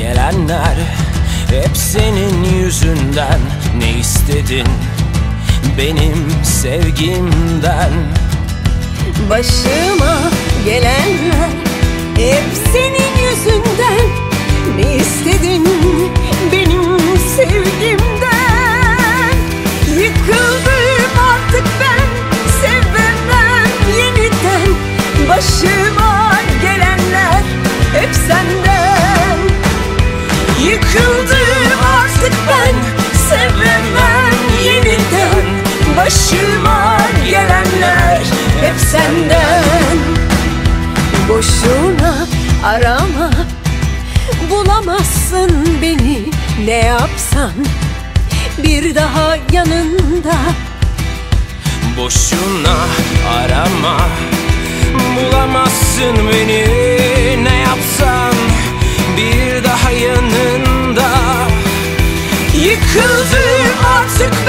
gelenler Hep senin yüzünden. Ne istedin benim sevgimden? Başıma gelenler hep senin yüzünden. Ne istedin benim sevgimden? Yıkıldım artık ben sevemem yeniden. Başıma Başıma gelenler hep senden. Boşuna arama Bulamazsın beni. Ne yapsan Bir daha yanında. Boşuna arama Bulamazsın beni. Ne yapsan Bir daha yanında. Yıkıldım artık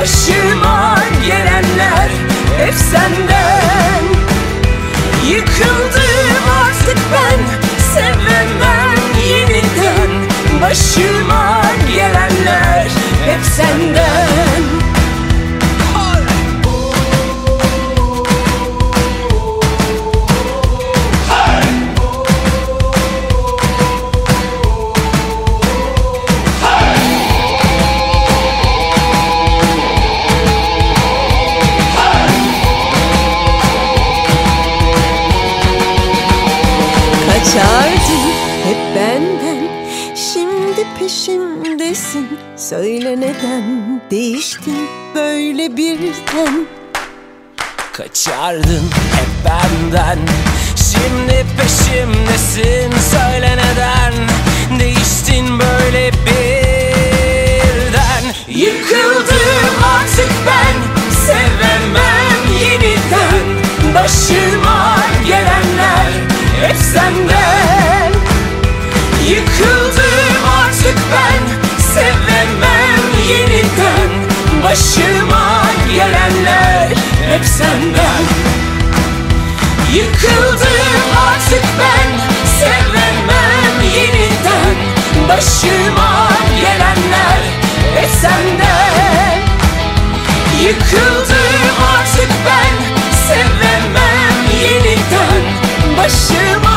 Başıma gelenler Kaçardın hep benden. Şimdi peşimdesin. Söyle neden değiştin böyle birden? Kaçardın hep benden. Şimdi peşimdesin yeniden Başıma gelenler hep senden. Yıkıldım artık ben Sevemem yeniden. Başıma gelenler hep senden. Yıkıldım artık ben Sevemem yeniden. Başıma